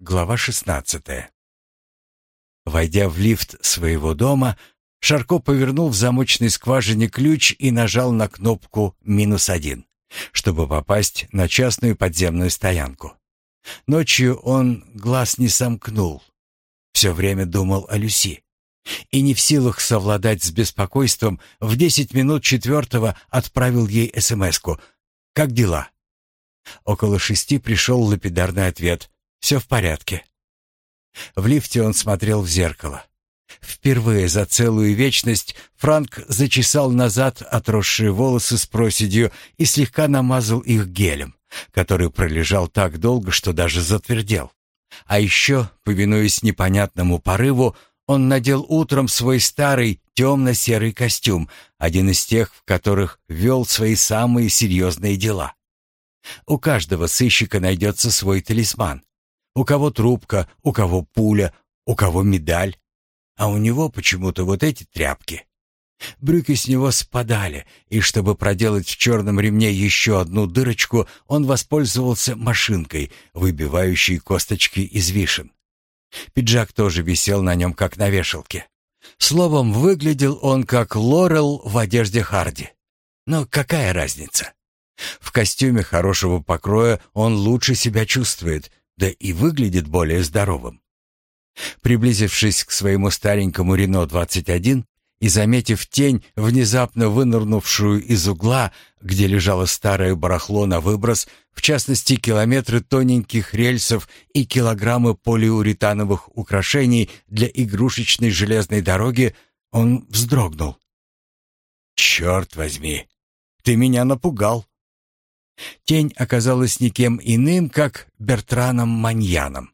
Глава 16. Войдя в лифт своего дома, Шарко повернул в замочной скважине ключ и нажал на кнопку «минус один», чтобы попасть на частную подземную стоянку. Ночью он глаз не сомкнул. Все время думал о Люси. И не в силах совладать с беспокойством, в десять минут четвертого отправил ей СМС-ку. «Как дела?» Около шести пришел лапидарный ответ. Все в порядке. В лифте он смотрел в зеркало. Впервые за целую вечность Франк зачесал назад отросшие волосы с проседью и слегка намазал их гелем, который пролежал так долго, что даже затвердел. А еще, повинуясь непонятному порыву, он надел утром свой старый темно-серый костюм, один из тех, в которых вел свои самые серьезные дела. У каждого сыщика найдется свой талисман, у кого трубка, у кого пуля, у кого медаль. А у него почему-то вот эти тряпки. Брюки с него спадали, и чтобы проделать в черном ремне еще одну дырочку, он воспользовался машинкой, выбивающей косточки из вишен. Пиджак тоже висел на нем, как на вешалке. Словом, выглядел он как Лорел в одежде Харди. Но какая разница? В костюме хорошего покроя он лучше себя чувствует, да и выглядит более здоровым. Приблизившись к своему старенькому Рено-21 и заметив тень, внезапно вынырнувшую из угла, где лежало старое барахло на выброс, в частности километры тоненьких рельсов и килограммы полиуретановых украшений для игрушечной железной дороги, он вздрогнул. «Черт возьми! Ты меня напугал!» Тень оказалась никем иным, как Бертраном Маньяном.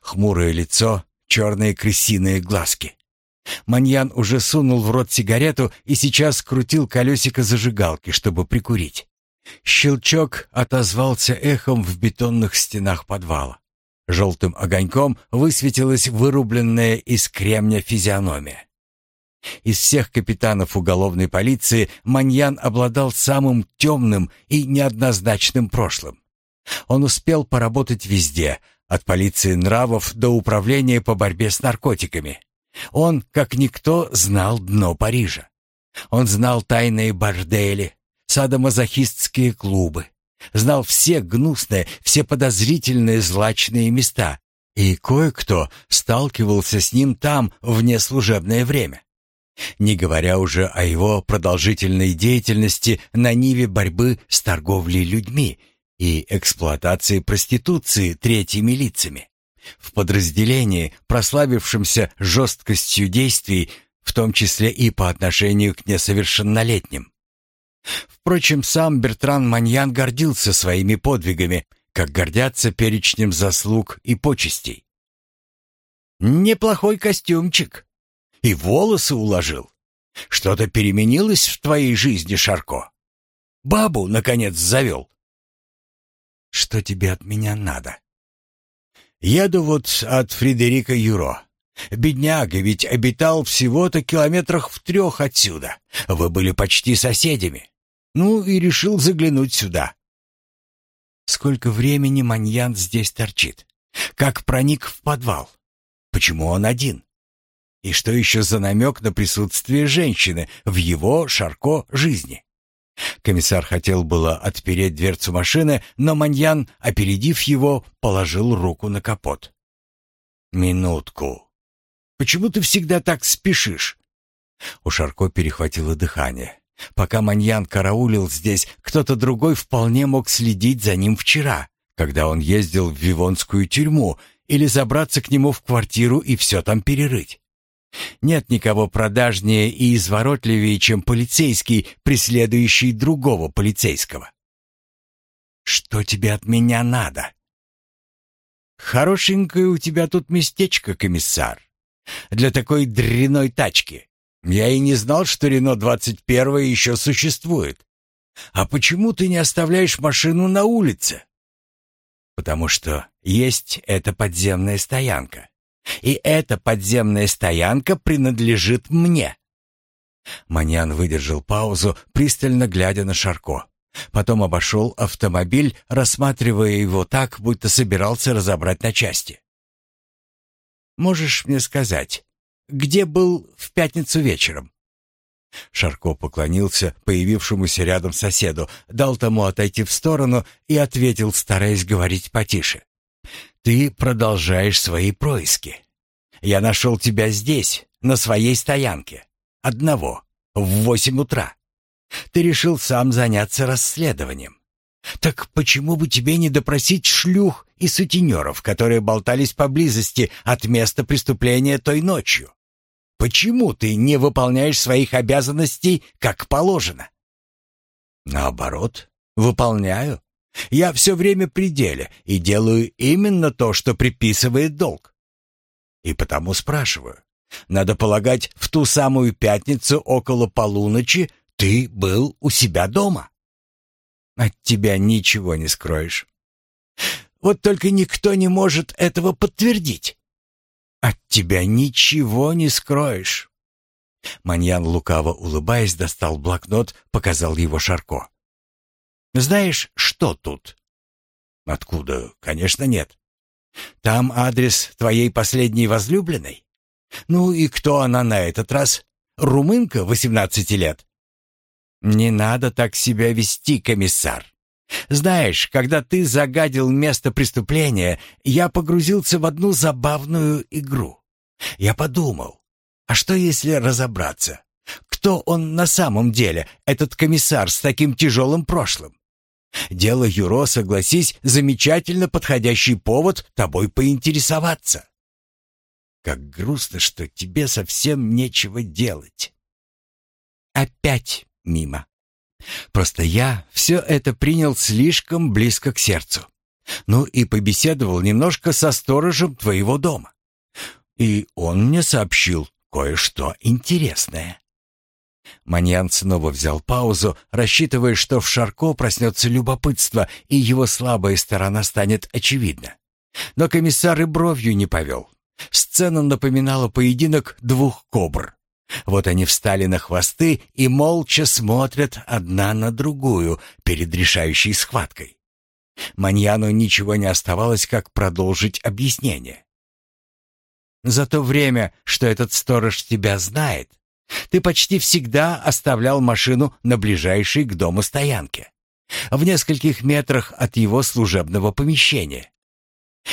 Хмурое лицо, черные крысиные глазки. Маньян уже сунул в рот сигарету и сейчас крутил колесико зажигалки, чтобы прикурить. Щелчок отозвался эхом в бетонных стенах подвала. Желтым огоньком высветилась вырубленная из кремня физиономия. Из всех капитанов уголовной полиции Маньян обладал самым темным и неоднозначным прошлым. Он успел поработать везде, от полиции нравов до управления по борьбе с наркотиками. Он, как никто, знал дно Парижа. Он знал тайные бордели, садомазохистские клубы, знал все гнусные, все подозрительные злачные места, и кое-кто сталкивался с ним там в неслужебное время не говоря уже о его продолжительной деятельности на ниве борьбы с торговлей людьми и эксплуатацией проституции третьими лицами. В подразделении, прославившемся жесткостью действий, в том числе и по отношению к несовершеннолетним. Впрочем, сам Бертран Маньян гордился своими подвигами, как гордятся перечнем заслуг и почестей. «Неплохой костюмчик», и волосы уложил. Что-то переменилось в твоей жизни, Шарко? Бабу, наконец, завел. Что тебе от меня надо? Еду вот от Фредерика Юро. Бедняга ведь обитал всего-то километрах в трех отсюда. Вы были почти соседями. Ну и решил заглянуть сюда. Сколько времени Маньян здесь торчит? Как проник в подвал? Почему он один? И что еще за намек на присутствие женщины в его, Шарко, жизни? Комиссар хотел было отпереть дверцу машины, но Маньян, опередив его, положил руку на капот. «Минутку. Почему ты всегда так спешишь?» У Шарко перехватило дыхание. Пока Маньян караулил здесь, кто-то другой вполне мог следить за ним вчера, когда он ездил в Вивонскую тюрьму, или забраться к нему в квартиру и все там перерыть. Нет никого продажнее и изворотливее, чем полицейский, преследующий другого полицейского. Что тебе от меня надо? Хорошенькое у тебя тут местечко, комиссар. Для такой дряной тачки. Я и не знал, что Рено 21 еще существует. А почему ты не оставляешь машину на улице? Потому что есть эта подземная стоянка. И эта подземная стоянка принадлежит мне. Маньян выдержал паузу, пристально глядя на Шарко. Потом обошел автомобиль, рассматривая его так, будто собирался разобрать на части. можешь мне сказать, где был в пятницу вечером?» Шарко поклонился появившемуся рядом соседу, дал тому отойти в сторону и ответил, стараясь говорить потише. «Ты продолжаешь свои происки. Я нашел тебя здесь, на своей стоянке. Одного, в восемь утра. Ты решил сам заняться расследованием. Так почему бы тебе не допросить шлюх и сутенеров, которые болтались поблизости от места преступления той ночью? Почему ты не выполняешь своих обязанностей как положено? Наоборот, выполняю. Я все время при деле и делаю именно то, что предписывает долг. И потому спрашиваю. Надо полагать, в ту самую пятницу около полуночи ты был у себя дома. От тебя ничего не скроешь. Вот только никто не может этого подтвердить. От тебя ничего не скроешь. Маньян, лукаво улыбаясь, достал блокнот, показал его Шарко. «Знаешь, что тут?» «Откуда? Конечно, нет. Там адрес твоей последней возлюбленной? Ну и кто она на этот раз? Румынка восемнадцати лет?» «Не надо так себя вести, комиссар. Знаешь, когда ты загадил место преступления, я погрузился в одну забавную игру. Я подумал, а что если разобраться? Кто он на самом деле, этот комиссар с таким тяжелым прошлым? Дело Юро, согласись, замечательно подходящий повод тобой поинтересоваться. Как грустно, что тебе совсем нечего делать. Опять мимо. Просто я все это принял слишком близко к сердцу. Ну и побеседовал немножко со сторожем твоего дома. И он мне сообщил кое-что интересное. Маньян снова взял паузу, рассчитывая, что в Шарко проснется любопытство, и его слабая сторона станет очевидна. Но комиссар и бровью не повел. Сцена напоминала поединок двух кобр. Вот они встали на хвосты и молча смотрят одна на другую перед решающей схваткой. Маньяну ничего не оставалось, как продолжить объяснение. «За то время, что этот сторож тебя знает, ты почти всегда оставлял машину на ближайшей к дому стоянке, в нескольких метрах от его служебного помещения.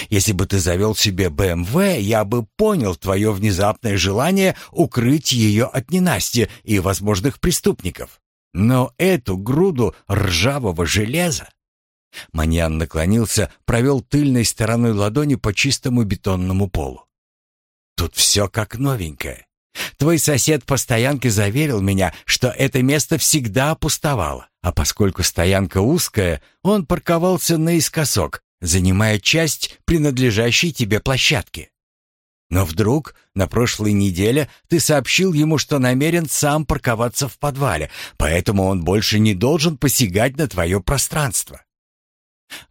Если бы ты завел себе БМВ, я бы понял твое внезапное желание укрыть ее от ненастья и возможных преступников. Но эту груду ржавого железа... Маньян наклонился, провел тыльной стороной ладони по чистому бетонному полу. Тут все как новенькое. Твой сосед по стоянке заверил меня, что это место всегда пустовало, а поскольку стоянка узкая, он парковался наискосок, занимая часть принадлежащей тебе площадки. Но вдруг на прошлой неделе ты сообщил ему, что намерен сам парковаться в подвале, поэтому он больше не должен посягать на твое пространство.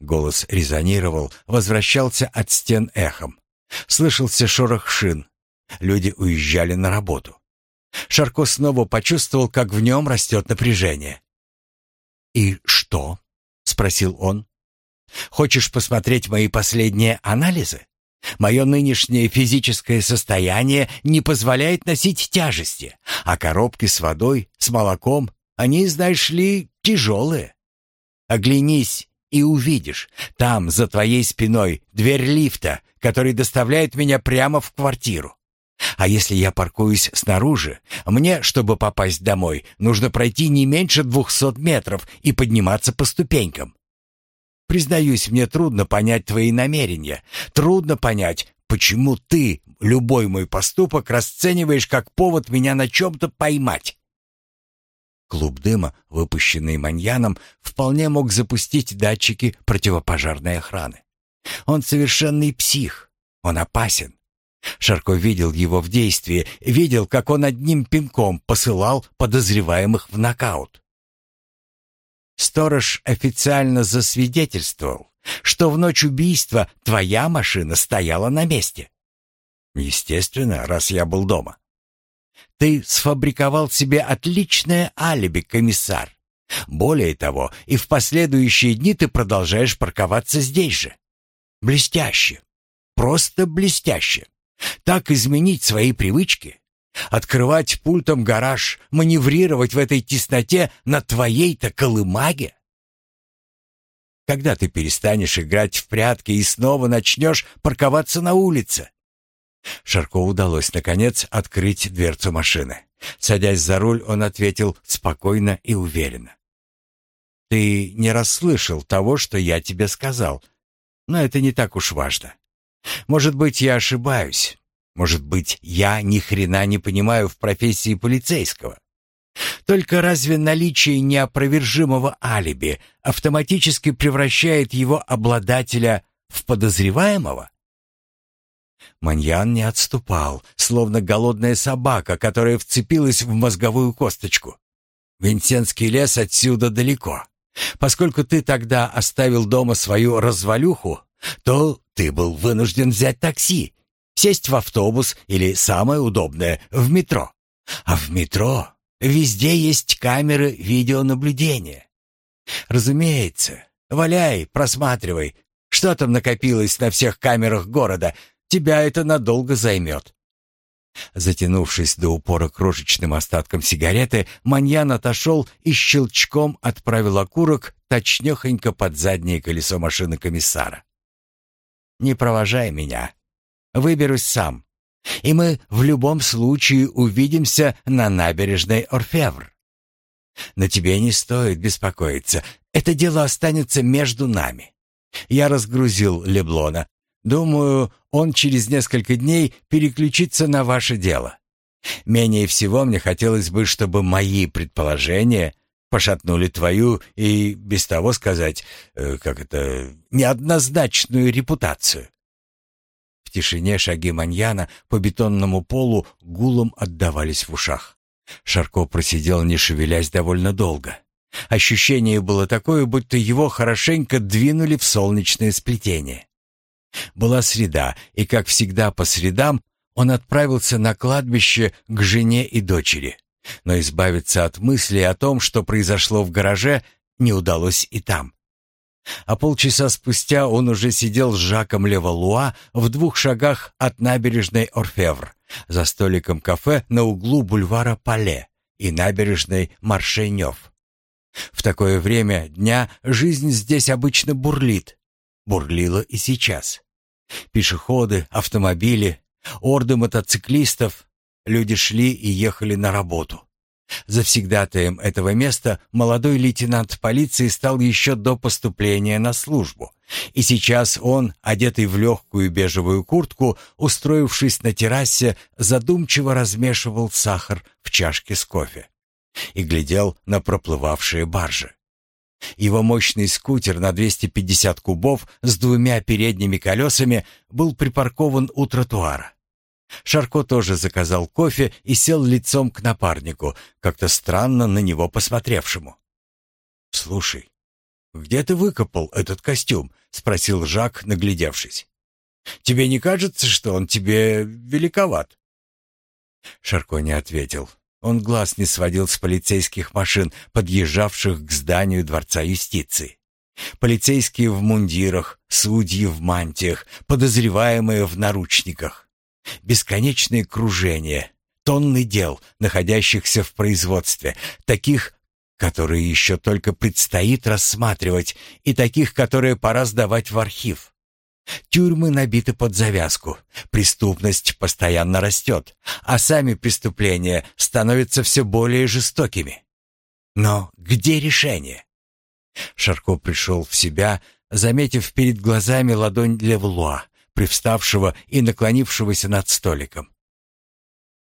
Голос резонировал, возвращался от стен эхом. Слышался шорох шин. Люди уезжали на работу. Шарко снова почувствовал, как в нем растет напряжение. «И что?» — спросил он. Хочешь посмотреть мои последние анализы? Мое нынешнее физическое состояние не позволяет носить тяжести, а коробки с водой, с молоком, они, знаешь ли, тяжелые. Оглянись и увидишь, там, за твоей спиной, дверь лифта, который доставляет меня прямо в квартиру. А если я паркуюсь снаружи, мне, чтобы попасть домой, нужно пройти не меньше двухсот метров и подниматься по ступенькам. Признаюсь, мне трудно понять твои намерения. Трудно понять, почему ты любой мой поступок расцениваешь как повод меня на чем-то поймать. Клуб дыма, выпущенный маньяном, вполне мог запустить датчики противопожарной охраны. Он совершенный псих. Он опасен. Шарко видел его в действии, видел, как он одним пинком посылал подозреваемых в нокаут. Сторож официально засвидетельствовал, что в ночь убийства твоя машина стояла на месте. Естественно, раз я был дома. Ты сфабриковал себе отличное алиби, комиссар. Более того, и в последующие дни ты продолжаешь парковаться здесь же. Блестяще. Просто блестяще. Так изменить свои привычки? Открывать пультом гараж, маневрировать в этой тесноте на твоей-то колымаге? Когда ты перестанешь играть в прятки и снова начнешь парковаться на улице? Шарко удалось, наконец, открыть дверцу машины. Садясь за руль, он ответил спокойно и уверенно. «Ты не расслышал того, что я тебе сказал, но это не так уж важно. Может быть, я ошибаюсь. Может быть, я ни хрена не понимаю в профессии полицейского. Только разве наличие неопровержимого алиби автоматически превращает его обладателя в подозреваемого? Маньян не отступал, словно голодная собака, которая вцепилась в мозговую косточку. Винсентский лес отсюда далеко. Поскольку ты тогда оставил дома свою развалюху, то ты был вынужден взять такси, сесть в автобус или, самое удобное, в метро. А в метро везде есть камеры видеонаблюдения. Разумеется, валяй, просматривай, что там накопилось на всех камерах города, тебя это надолго займет. Затянувшись до упора крошечным остатком сигареты, Маньян отошел и щелчком отправил окурок точнёхонько под заднее колесо машины комиссара. «Не провожай меня. Выберусь сам. И мы в любом случае увидимся на набережной Орфевр. Но тебе не стоит беспокоиться. Это дело останется между нами. Я разгрузил Леблона, Думаю, он через несколько дней переключится на ваше дело. Менее всего мне хотелось бы, чтобы мои предположения пошатнули твою и, без того сказать, э, как это, неоднозначную репутацию. В тишине шаги Маньяна по бетонному полу гулом отдавались в ушах. Шарко просидел, не шевелясь, довольно долго. Ощущение было такое, будто его хорошенько двинули в солнечное сплетение. Была среда, и, как всегда по средам, он отправился на кладбище к жене и дочери. Но избавиться от мысли о том, что произошло в гараже, не удалось и там. А полчаса спустя он уже сидел с Жаком Левалуа в двух шагах от набережной Орфевр, за столиком кафе на углу бульвара Пале и набережной Маршенев. В такое время дня жизнь здесь обычно бурлит. Бурлила и сейчас. Пешеходы, автомобили, орды мотоциклистов, люди шли и ехали на работу. Завсегдатаем этого места молодой лейтенант полиции стал еще до поступления на службу. И сейчас он, одетый в легкую бежевую куртку, устроившись на террасе, задумчиво размешивал сахар в чашке с кофе и глядел на проплывавшие баржи. Его мощный скутер на 250 кубов с двумя передними колесами был припаркован у тротуара. Шарко тоже заказал кофе и сел лицом к напарнику, как-то странно на него посмотревшему. «Слушай, где ты выкопал этот костюм?» — спросил Жак, наглядевшись. «Тебе не кажется, что он тебе великоват?» Шарко не ответил. Он глаз не сводил с полицейских машин, подъезжавших к зданию Дворца юстиции. Полицейские в мундирах, судьи в мантиях, подозреваемые в наручниках. Бесконечные кружения, тонны дел, находящихся в производстве, таких, которые еще только предстоит рассматривать, и таких, которые пора сдавать в архив. Тюрьмы набиты под завязку, преступность постоянно растет, а сами преступления становятся все более жестокими. Но где решение? Шарко пришел в себя, заметив перед глазами ладонь Левлуа, привставшего и наклонившегося над столиком.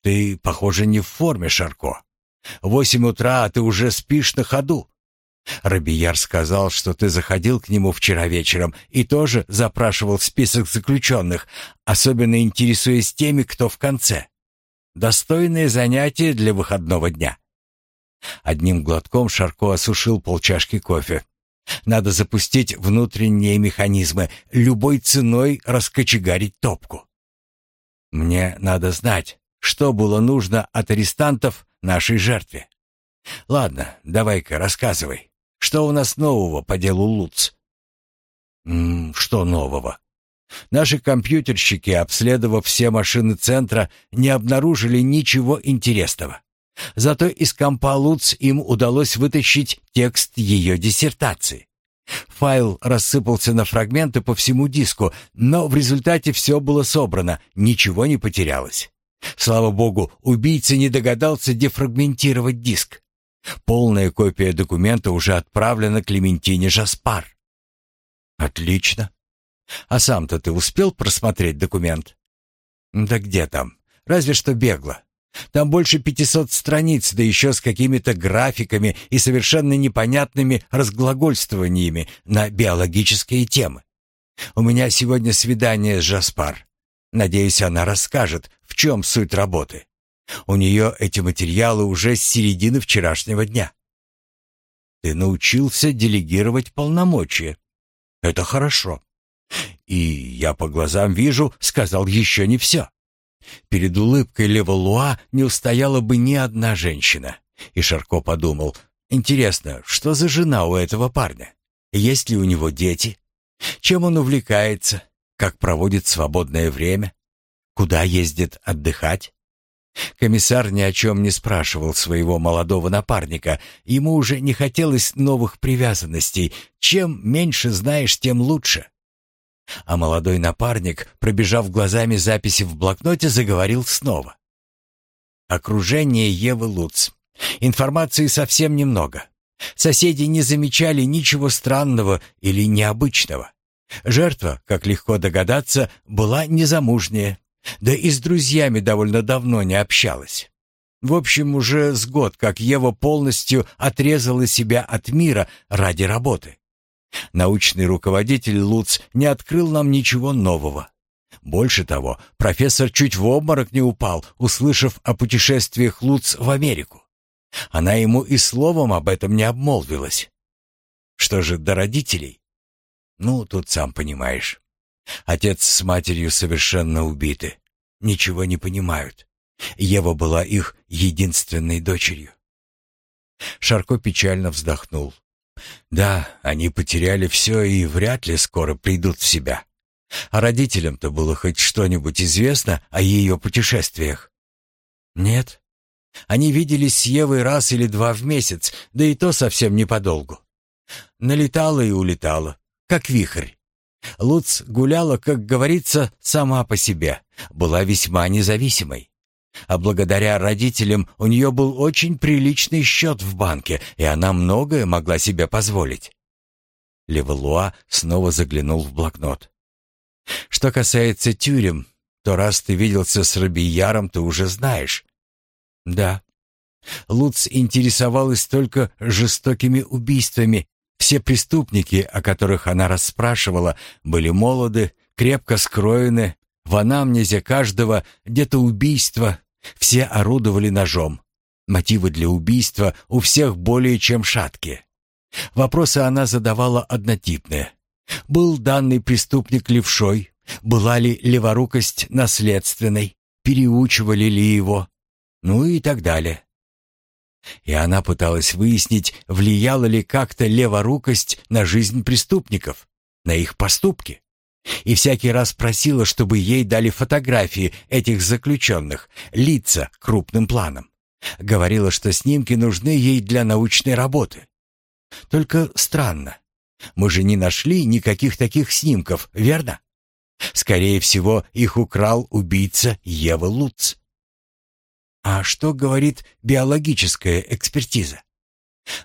«Ты, похоже, не в форме, Шарко. Восемь утра, а ты уже спишь на ходу. Робияр сказал, что ты заходил к нему вчера вечером и тоже запрашивал список заключенных, особенно интересуясь теми, кто в конце. Достойное занятие для выходного дня. Одним глотком Шарко осушил полчашки кофе. Надо запустить внутренние механизмы, любой ценой раскочегарить топку. Мне надо знать, что было нужно от арестантов нашей жертве. Ладно, давай-ка рассказывай. Что у нас нового по делу Луц? «М -м, что нового? Наши компьютерщики, обследовав все машины центра, не обнаружили ничего интересного. Зато из компа Луц им удалось вытащить текст ее диссертации. Файл рассыпался на фрагменты по всему диску, но в результате все было собрано, ничего не потерялось. Слава богу, убийца не догадался дефрагментировать диск. Полная копия документа уже отправлена Клементине Жаспар. Отлично. А сам-то ты успел просмотреть документ? Да где там? Разве что бегло. Там больше пятисот страниц, да еще с какими-то графиками и совершенно непонятными разглагольствованиями на биологические темы. У меня сегодня свидание с Жаспар. Надеюсь, она расскажет, в чем суть работы. У нее эти материалы уже с середины вчерашнего дня. Ты научился делегировать полномочия. Это хорошо. И я по глазам вижу, сказал еще не все. Перед улыбкой Левалуа не устояла бы ни одна женщина. И Шарко подумал, интересно, что за жена у этого парня? Есть ли у него дети? Чем он увлекается? Как проводит свободное время? Куда ездит отдыхать? Комиссар ни о чем не спрашивал своего молодого напарника. Ему уже не хотелось новых привязанностей. Чем меньше знаешь, тем лучше. А молодой напарник, пробежав глазами записи в блокноте, заговорил снова. Окружение Евы Луц. Информации совсем немного. Соседи не замечали ничего странного или необычного. Жертва, как легко догадаться, была незамужняя, да и с друзьями довольно давно не общалась. В общем, уже с год, как Ева полностью отрезала себя от мира ради работы. Научный руководитель Луц не открыл нам ничего нового. Больше того, профессор чуть в обморок не упал, услышав о путешествиях Луц в Америку. Она ему и словом об этом не обмолвилась. Что же до родителей? Ну, тут сам понимаешь. Отец с матерью совершенно убиты. Ничего не понимают. Ева была их единственной дочерью. Шарко печально вздохнул. Да, они потеряли все и вряд ли скоро придут в себя. А родителям-то было хоть что-нибудь известно о ее путешествиях? Нет. Они виделись с Евой раз или два в месяц, да и то совсем не подолгу. Налетала и улетала, как вихрь. Луц гуляла, как говорится, сама по себе, была весьма независимой. А благодаря родителям у нее был очень приличный счет в банке, и она многое могла себе позволить. Левалуа снова заглянул в блокнот. «Что касается тюрем, то раз ты виделся с Робияром, ты уже знаешь». «Да». Луц интересовалась только жестокими убийствами все преступники, о которых она расспрашивала, были молоды, крепко скроены, в анамнезе каждого где-то убийство, все орудовали ножом. Мотивы для убийства у всех более чем шаткие. Вопросы она задавала однотипные. Был данный преступник левшой? Была ли леворукость наследственной? Переучивали ли его? Ну и так далее. И она пыталась выяснить, влияла ли как-то леворукость на жизнь преступников, на их поступки. И всякий раз просила, чтобы ей дали фотографии этих заключенных, лица крупным планом. Говорила, что снимки нужны ей для научной работы. Только странно. Мы же не нашли никаких таких снимков, верно? Скорее всего, их украл убийца Ева Луц. А что говорит биологическая экспертиза?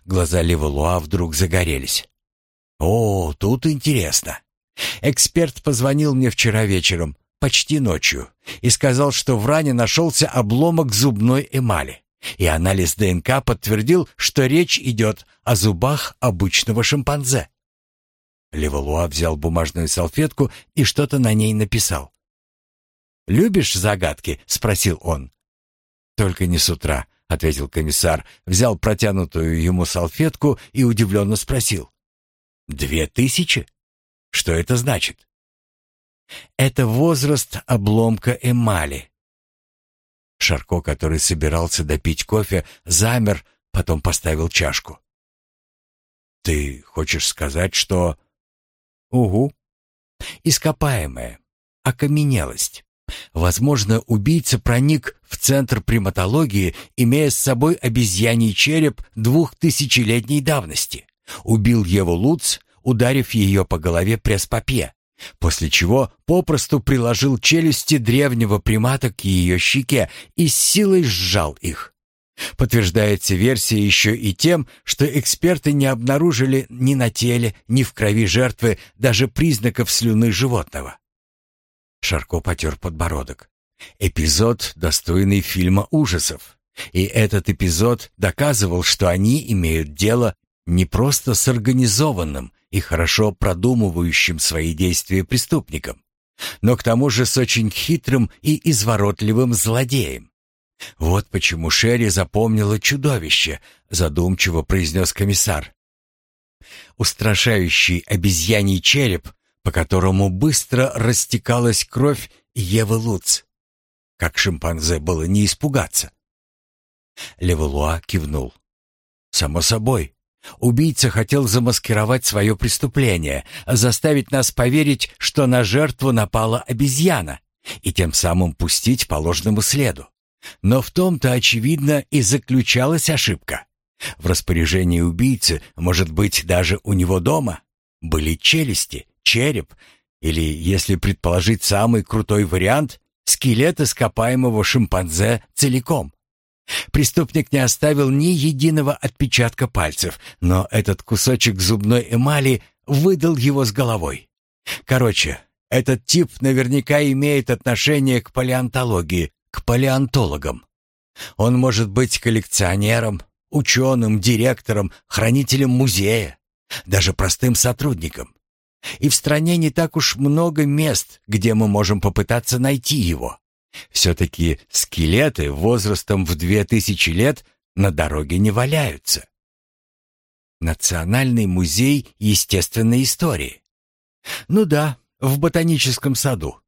Глаза Левалуа вдруг загорелись. О, тут интересно. Эксперт позвонил мне вчера вечером, почти ночью, и сказал, что в ране нашелся обломок зубной эмали. И анализ ДНК подтвердил, что речь идет о зубах обычного шимпанзе. Левалуа взял бумажную салфетку и что-то на ней написал. «Любишь загадки?» — спросил он. «Только не с утра», — ответил комиссар, взял протянутую ему салфетку и удивленно спросил. «Две тысячи? Что это значит?» «Это возраст обломка эмали». Шарко, который собирался допить кофе, замер, потом поставил чашку. «Ты хочешь сказать, что...» «Угу. Ископаемое. окаменелость. Возможно, убийца проник в центр приматологии, имея с собой обезьяний череп двухтысячелетней давности. Убил Еву Луц, ударив ее по голове пресс-папье, после чего попросту приложил челюсти древнего примата к ее щеке и с силой сжал их. Подтверждается версия еще и тем, что эксперты не обнаружили ни на теле, ни в крови жертвы даже признаков слюны животного. Шарко потер подбородок. Эпизод, достойный фильма ужасов. И этот эпизод доказывал, что они имеют дело не просто с организованным и хорошо продумывающим свои действия преступником, но к тому же с очень хитрым и изворотливым злодеем. «Вот почему Шерри запомнила чудовище», — задумчиво произнес комиссар. Устрашающий обезьяний череп, по которому быстро растекалась кровь Евы Луц. Как шимпанзе было не испугаться? Левелуа кивнул. «Само собой. Убийца хотел замаскировать свое преступление, заставить нас поверить, что на жертву напала обезьяна, и тем самым пустить по ложному следу. Но в том-то, очевидно, и заключалась ошибка. В распоряжении убийцы, может быть, даже у него дома, были челюсти, череп, или, если предположить самый крутой вариант, скелет ископаемого шимпанзе целиком. Преступник не оставил ни единого отпечатка пальцев, но этот кусочек зубной эмали выдал его с головой. Короче, этот тип наверняка имеет отношение к палеонтологии, к палеонтологам. Он может быть коллекционером, ученым, директором, хранителем музея, даже простым сотрудником. И в стране не так уж много мест, где мы можем попытаться найти его. Все-таки скелеты возрастом в две тысячи лет на дороге не валяются. Национальный музей естественной истории. Ну да, в ботаническом саду.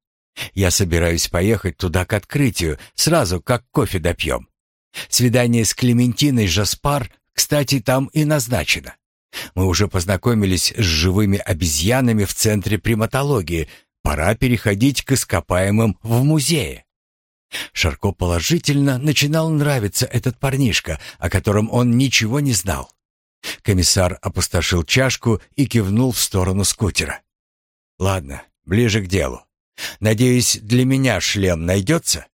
Я собираюсь поехать туда к открытию, сразу как кофе допьем. Свидание с Клементиной Жаспар, кстати, там и назначено. Мы уже познакомились с живыми обезьянами в центре приматологии. Пора переходить к ископаемым в музее. Шарко положительно начинал нравиться этот парнишка, о котором он ничего не знал. Комиссар опустошил чашку и кивнул в сторону скутера. «Ладно, ближе к делу. Надеюсь, для меня шлем найдется?»